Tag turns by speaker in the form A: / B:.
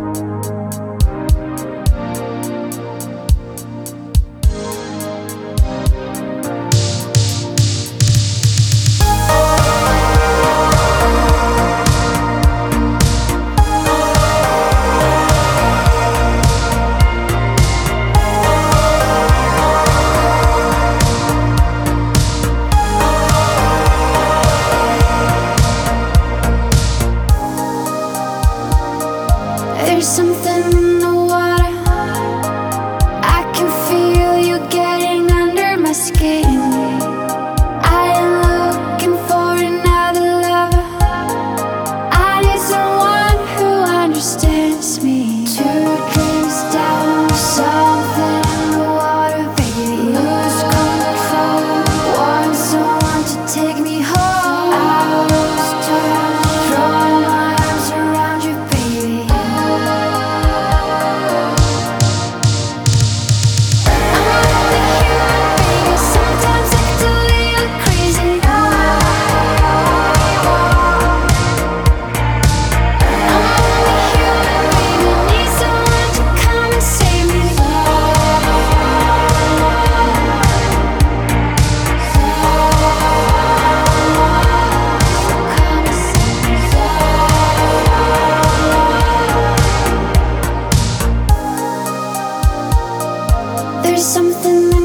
A: Feel you getting under something